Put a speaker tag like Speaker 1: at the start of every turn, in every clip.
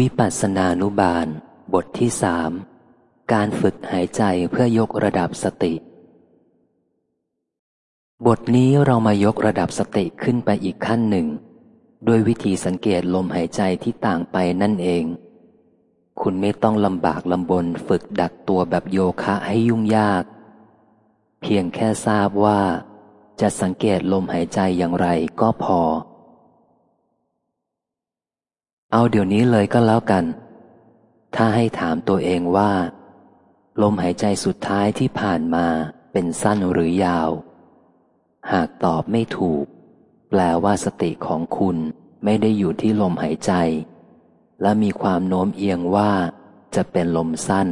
Speaker 1: วิปัสสนานุบาล บทที่สามการฝึกหายใจเพื่อยกระดับสติ บทนี้เรามายกระดับสติขึ้นไปอีกขั้นหนึ่ง ด้วยวิธีสังเกตลมหายใจที่ต่างไปนั่นเอง คุณไม่ต้องลำบากลำบนฝึกดักตัวแบบโยคะให้ยุ่งยาก เพียงแค่ทราบว่า จะสังเกตลมหายใจอย่างไรก็พอ เอาเดี๋ยวนี้เลยก็แล้วกัน ถ้าให้ถามตัวเองว่า ลมหายใจสุดท้ายที่ผ่านมาเป็นสั้นหรือยาว หากตอบไม่ถูก แปลว่าสติของคุณไม่ได้อยู่ที่ลมหายใจ และมีความโน้มเอียงว่าจะเป็นลมสั้น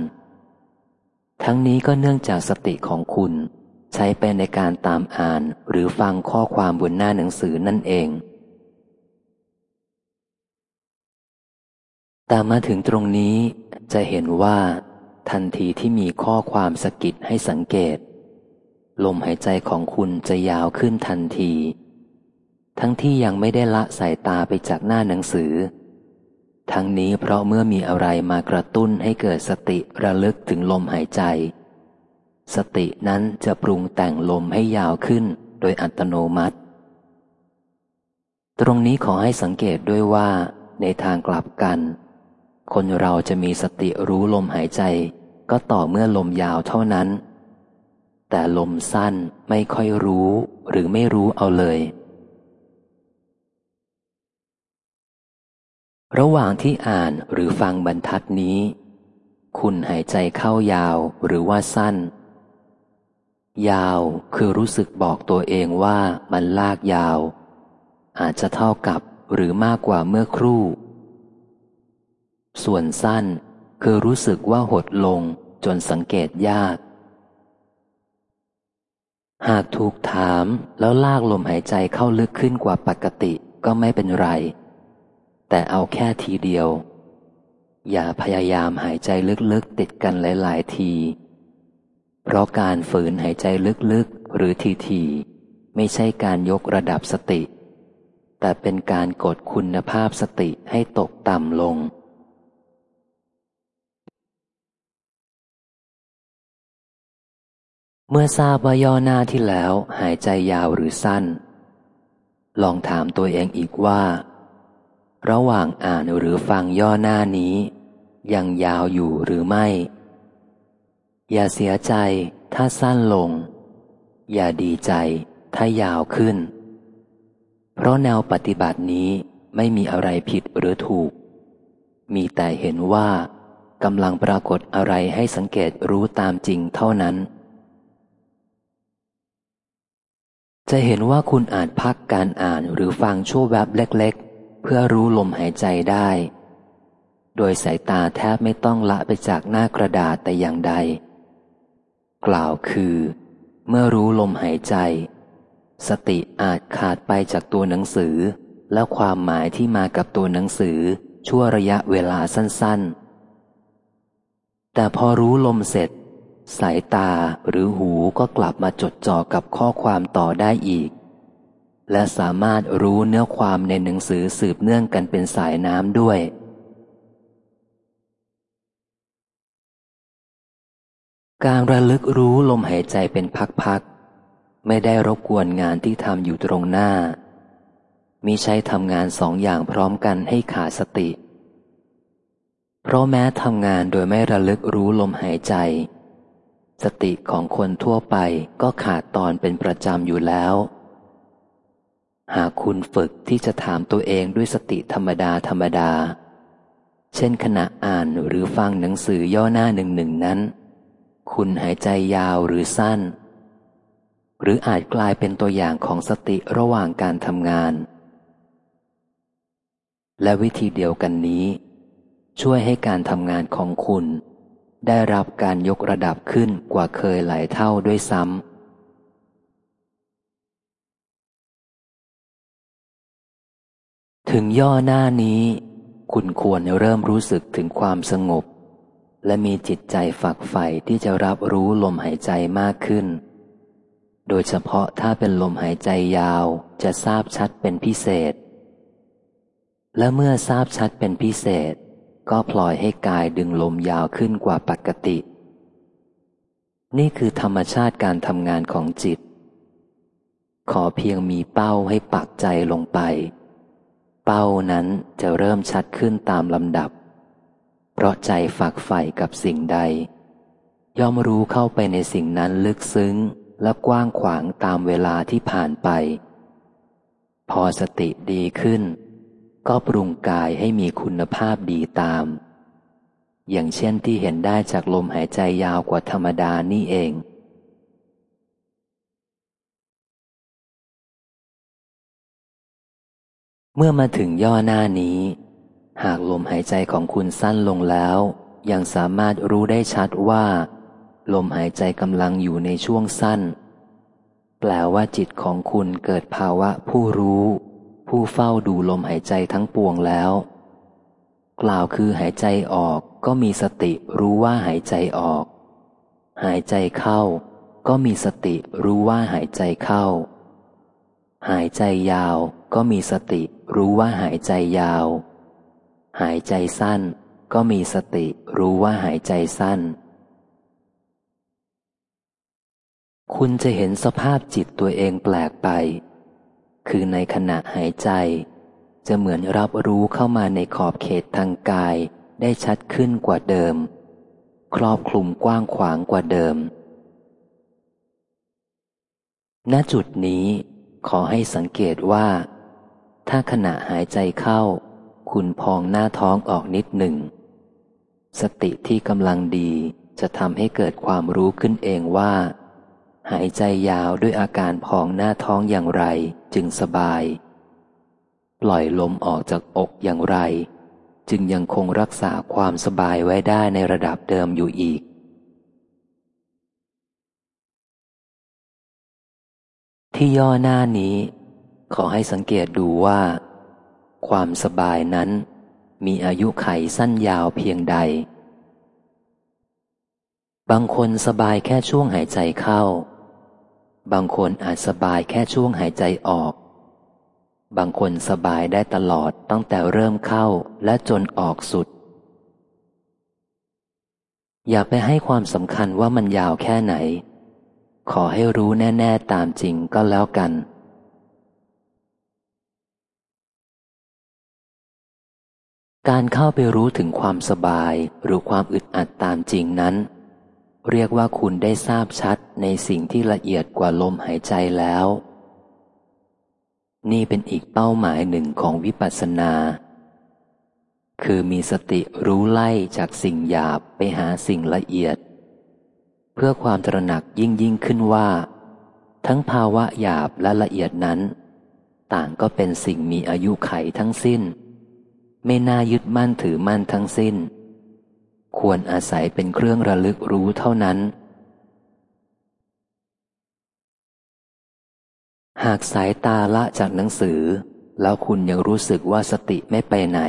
Speaker 1: ทั้งนี้ก็เนื่องจากสติของคุณ ใช้ไปในการตามอ่านหรือฟังข้อความบนหน้าหนังสือนั่นเอง แต่มาถึงตรงนี้จะเห็นว่า ทันทีที่มีข้อความสกิดให้สังเกต ลมหายใจของคุณจะยาวขึ้นทันที ทั้งที่ยังไม่ได้ละสายตาไปจากหน้าหนังสือ ทั้งนี้เพราะเมื่อมีอะไรมากระตุ้นให้เกิดสติระลึกถึงลมหายใจ สตินั้นจะปรุงแต่งลมให้ยาวขึ้นโดยอัตโนมัติ ตรงนี้ขอให้สังเกตด้วยว่าในทางกลับกัน คนเราจะมีสติรู้ลมหายใจ ก็ต่อเมื่อลมยาวเท่านั้น แต่ลมสั้นไม่ค่อยรู้หรือไม่รู้เอาเลย ระหว่างที่อ่านหรือฟังบรรทัดนี้ คุณหายใจเข้ายาวหรือว่าสั้น ยาวคือรู้สึกบอกตัวเองว่ามันลากยาว อาจจะเท่ากับหรือมากกว่าเมื่อครู่ ส่วนสั้นคือรู้สึกว่าหดลงจนสังเกตยาก หากถูกถามแล้วลากลมหายใจเข้าลึกขึ้นกว่าปกติก็ไม่เป็นไร แต่เอาแค่ทีเดียว อย่าพยายามหายใจลึกๆติดกันหลาย ๆ ที เพราะการฝืนหายใจลึกๆ หรือทีๆไม่ใช่การยกระดับสติ แต่เป็นการกดคุณภาพสติให้ตกต่ำลง เมื่อทราบว่าย่อหน้าที่แล้วหายใจยาวหรือสั้น ลองถามตัวเองอีกว่า ระหว่างอ่านหรือฟังย่อหน้านี้ ยังยาวอยู่หรือไม่ อย่าเสียใจถ้าสั้นลง อย่าดีใจถ้ายาวขึ้น เพราะแนวปฏิบัตินี้ไม่มีอะไรผิดหรือถูก มีแต่เห็นว่ากำลังปรากฏอะไรให้สังเกตรู้ตามจริงเท่านั้น จะเห็นว่าคุณอาจพักการอ่านหรือฟังชั่วแวบเล็กๆ เพื่อรู้ลมหายใจได้ โดยสายตาแทบไม่ต้องละไปจากหน้ากระดาษแต่อย่างใด กล่าวคือ เมื่อรู้ลมหายใจ สติอาจขาดไปจากตัวหนังสือ และความหมายที่มากับตัวหนังสือชั่วระยะเวลาสั้นๆ แต่พอรู้ลมเสร็จ สายตาหรือหูก็กลับมาจดจ่อกับข้อความต่อได้อีก และสามารถรู้เนื้อความในหนังสือสืบเนื่องกันเป็นสายน้ำด้วย การระลึกรู้ลมหายใจเป็นพักๆ ไม่ได้รบกวนงานที่ทำอยู่ตรงหน้ามีใช้ทำงานสองอย่างพร้อมกันให้ขาดสติ เพราะแม้ทำงานโดยไม่ระลึกรู้ลมหายใจ สติของคนทั่วไปก็ขาดตอนเป็นประจำอยู่แล้ว หากคุณฝึกที่จะถามตัวเองด้วยสติธรรมดาธรรมดา เช่นขณะอ่านหรือฟังหนังสือย่อหน้าหนึ่งหนึ่งนั้น คุณหายใจยาวหรือสั้น หรืออาจกลายเป็นตัวอย่างของสติระหว่างการทำงาน และวิธีเดียวกันนี้ ช่วยให้การทำงานของคุณ ได้รับการยกระดับขึ้นกว่าเคยหลายเท่าด้วยซ้ำถึงย่อหน้านี้ คุณควรเริ่มรู้สึกถึงความสงบ และมีจิตใจฝักใฝ่ที่จะรับรู้ลมหายใจมากขึ้น โดยเฉพาะถ้าเป็นลมหายใจยาวจะทราบชัดเป็นพิเศษ และเมื่อทราบชัดเป็นพิเศษ ก็ปล่อยให้กายดึงลมยาวขึ้นกว่าปกติ นี่คือธรรมชาติการทำงานของจิต ขอเพียงมีเป้าให้ปักใจลงไป เป้านั้นจะเริ่มชัดขึ้นตามลำดับ เพราะใจฝักใฝ่กับสิ่งใด ย่อมรู้เข้าไปในสิ่งนั้นลึกซึ้งและกว้างขวางตามเวลาที่ผ่านไป พอสติดีขึ้น ก็ปรุงกายให้มีคุณภาพดีตาม อย่างเช่นที่เห็นได้จากลมหายใจยาวกว่าธรรมดานี่เอง เมื่อมาถึงย่อหน้านี้ หากลมหายใจของคุณสั้นลงแล้ว ยังสามารถรู้ได้ชัดว่า ลมหายใจกำลังอยู่ในช่วงสั้น แปลว่าจิตของคุณเกิดภาวะผู้รู้ ผู้เฝ้าดูลมหายใจทั้งปวงแล้ว กล่าวคือหายใจออกก็มีสติรู้ว่าหายใจออก หายใจเข้า ก็มีสติรู้ว่าหายใจเข้า หายใจยาวก็มีสติรู้ว่าหายใจยาว หายใจสั้น ก็มีสติรู้ว่าหายใจสั้น คุณจะเห็นสภาพจิตตัวเองแปลกไป คือในขณะหายใจ จะเหมือนรับรู้เข้ามาในขอบเขตทางกายได้ชัดขึ้นกว่าเดิม ครอบคลุมกว้างขวางกว่าเดิม ณจุดนี้ขอให้สังเกตว่า ถ้าขณะหายใจเข้า คุณพองหน้าท้องออกนิดหนึ่ง สติที่กำลังดีจะทำให้เกิดความรู้ขึ้นเองว่า หายใจยาวด้วยอาการพองหน้าท้องอย่างไร จึงสบาย ปล่อยลมออกจากอกอย่างไร จึงยังคงรักษาความสบายไว้ได้ในระดับเดิมอยู่อีก ที่ย่อหน้านี้ ขอให้สังเกตดูว่า ความสบายนั้น มีอายุไขสั้นยาวเพียงใด บางคนสบายแค่ช่วงหายใจเข้า บางคนอาจสบายแค่ช่วงหายใจออก บางคนสบายได้ตลอดตั้งแต่เริ่มเข้าและจนออกสุด อย่าไปให้ความสำคัญว่ามันยาวแค่ไหน ขอให้รู้แน่ ๆ ตามจริงก็แล้วกัน การเข้าไปรู้ถึงความสบายหรือความอึดอัดตามจริงนั้น เรียกว่าคุณได้ทราบชัดในสิ่งที่ละเอียดกว่าลมหายใจแล้ว นี่เป็นอีกเป้าหมายหนึ่งของวิปัสสนา คือมีสติรู้ไล่จากสิ่งหยาบไปหาสิ่งละเอียด เพื่อความตระหนักยิ่งยิ่งขึ้นว่า ทั้งภาวะหยาบและละเอียดนั้น ต่างก็เป็นสิ่งมีอายุไขทั้งสิ้น ไม่น่ายึดมั่นถือมั่นทั้งสิ้น ควรอาศัยเป็นเครื่องระลึกรู้เท่านั้น หากสายตาละจากหนังสือ แล้วคุณยังรู้สึกว่าสติไม่ไปไหน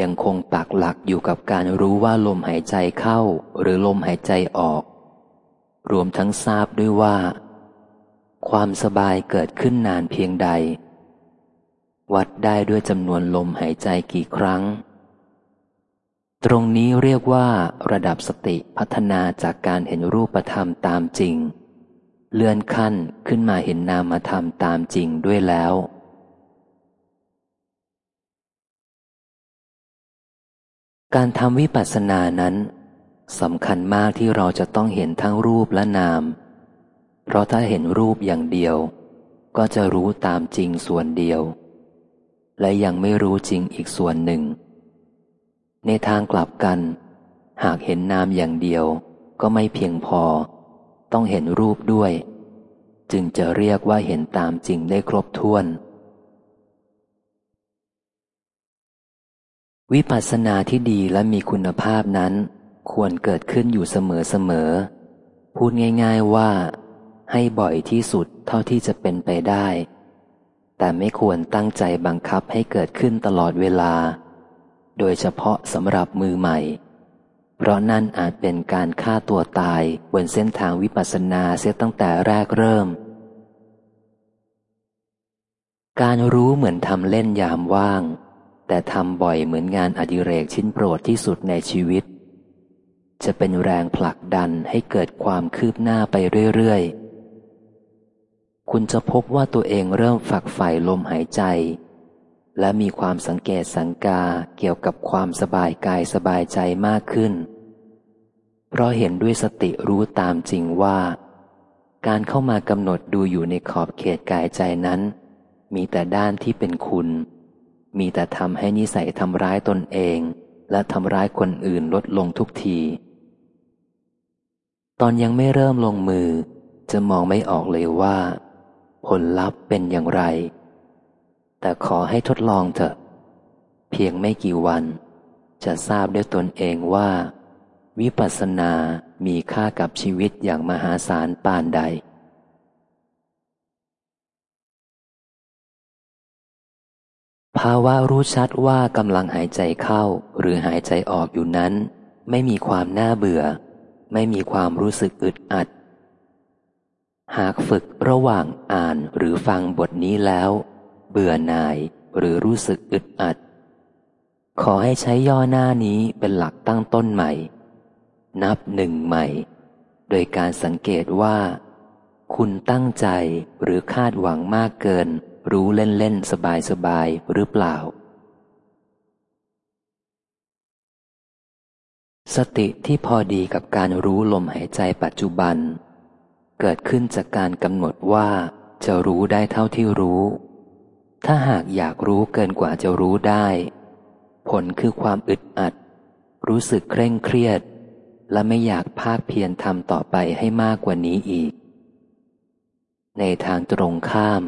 Speaker 1: ยังคงปักหลักอยู่กับการรู้ว่าลมหายใจเข้าหรือลมหายใจออก รวมทั้งทราบด้วยว่า ความสบายเกิดขึ้นนานเพียงใด วัดได้ด้วยจำนวนลมหายใจกี่ครั้ง ตรงนี้เรียกว่า ระดับสติพัฒนาจากการเห็นรูปธรรมตามจริง เลื่อนขั้นขึ้นมาเห็นนามธรรมตามจริงด้วยแล้ว การทำวิปัสสนานั้นสำคัญมากที่เราจะต้องเห็นทั้งรูปและนาม เพราะถ้าเห็นรูปอย่างเดียว ก็จะรู้ตามจริงส่วนเดียว และยังไม่รู้จริงอีกส่วนหนึ่ง ในทางกลับกัน หากเห็นนามอย่างเดียว ก็ไม่เพียงพอ ต้องเห็นรูปด้วย จึงจะเรียกว่าเห็นตามจริงได้ครบถ้วน วิปัสสนาที่ดีและมีคุณภาพนั้น ควรเกิดขึ้นอยู่เสมอๆพูดง่ายๆว่า ให้บ่อยที่สุดเท่าที่จะเป็นไปได้ แต่ไม่ควรตั้งใจบังคับให้เกิดขึ้นตลอดเวลา โดยเฉพาะสำหรับมือใหม่ เพราะนั่นอาจเป็นการฆ่าตัวตายบนเส้นทางวิปัสสนาเสียตั้งแต่แรกเริ่ม การรู้เหมือนทำเล่นยามว่าง แต่ทำบ่อยเหมือนงานอดิเรกชิ้นโปรดที่สุดในชีวิต จะเป็นแรงผลักดันให้เกิดความคืบหน้าไปเรื่อยๆ คุณจะพบว่าตัวเองเริ่มฝักใฝ่ลมหายใจ และมีความสังเกตสังกาเกี่ยวกับความสบายกายสบายใจมากขึ้น เพราะเห็นด้วยสติรู้ตามจริงว่า การเข้ามากำหนดดูอยู่ในขอบเขตกายใจนั้น มีแต่ด้านที่เป็นคุณ มีแต่ทำให้นิสัยทำร้ายตนเอง และทำร้ายคนอื่นลดลงทุกที ตอนยังไม่เริ่มลงมือ จะมองไม่ออกเลยว่า ผลลัพธ์เป็นอย่างไร แต่ขอให้ทดลองเถอะ เพียงไม่กี่วัน จะทราบด้วยตนเองว่า วิปัสสนามีค่ากับชีวิตอย่างมหาศาลปานใด ภาวะรู้ชัดว่ากำลังหายใจเข้าหรือหายใจออกอยู่นั้น ไม่มีความน่าเบื่อ ไม่มีความรู้สึกอึดอัด หากฝึกระหว่างอ่านหรือฟังบทนี้แล้ว เบื่อหน่ายหรือรู้สึกอึดอัด ขอให้ใช้ย่อหน้านี้เป็นหลักตั้งต้นใหม่ นับหนึ่งใหม่ โดยการสังเกตว่า คุณตั้งใจหรือคาดหวังมากเกิน รู้เล่นๆสบายๆหรือเปล่า สติที่พอดีกับการรู้ลมหายใจปัจจุบัน เกิดขึ้นจากการกำหนดว่าจะรู้ได้เท่าที่รู้ ถ้าหากอยากรู้เกินกว่าจะรู้ได้ ผลคือความอึดอัด รู้สึกเคร่งเครียด และไม่อยากภาคเพียรทำต่อไปให้มากกว่านี้อีก ในทางตรงข้าม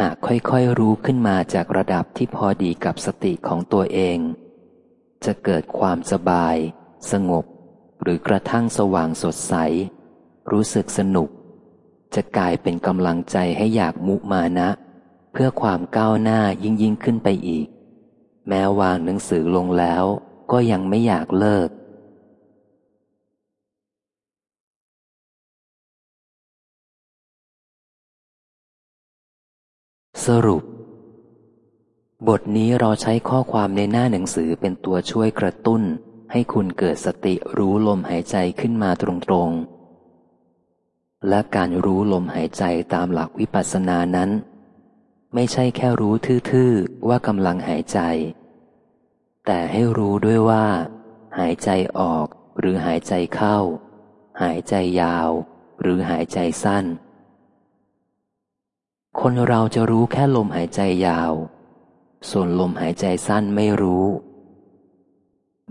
Speaker 1: หากค่อยๆรู้ขึ้นมาจากระดับที่พอดีกับสติของตัวเอง จะเกิดความสบาย สงบ หรือกระทั่งสว่างสดใส รู้สึกสนุก จะกลายเป็นกำลังใจให้อยากมุมานะ เพื่อความก้าวหน้ายิ่งยิ่งขึ้นไปอีก แม้วางหนังสือลงแล้วก็ยังไม่อยากเลิก สรุป บทนี้เราใช้ข้อความในหน้าหนังสือเป็นตัวช่วยกระตุ้น ให้คุณเกิดสติรู้ลมหายใจขึ้นมาตรงๆ และการรู้ลมหายใจตามหลักวิปัสสนานั้น ไม่ใช่แค่รู้ทื่อๆว่ากำลังหายใจ แต่ให้รู้ด้วยว่า หายใจออกหรือหายใจเข้า หายใจยาว หรือหายใจสั้น คนเราจะรู้แค่ลมหายใจยาว ส่วนลมหายใจสั้นไม่รู้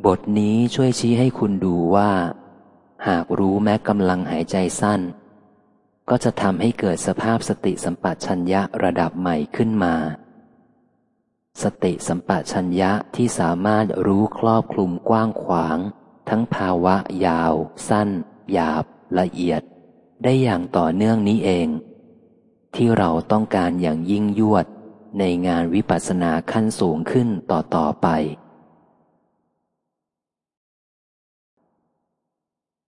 Speaker 1: บทนี้ช่วยชี้ให้คุณดูว่า หากรู้แม้กำลังหายใจสั้น ก็จะทำให้เกิดสภาพสติสัมปชัญญะระดับใหม่ขึ้นมา สติสัมปชัญญะที่สามารถรู้ครอบคลุมกว้างขวาง ทั้งภาวะยาว สั้น หยาบ ละเอียด ได้อย่างต่อเนื่องนี้เอง ที่เราต้องการอย่างยิ่งยวดในงานวิปัสสนาขั้นสูงขึ้นต่อ ๆ ไป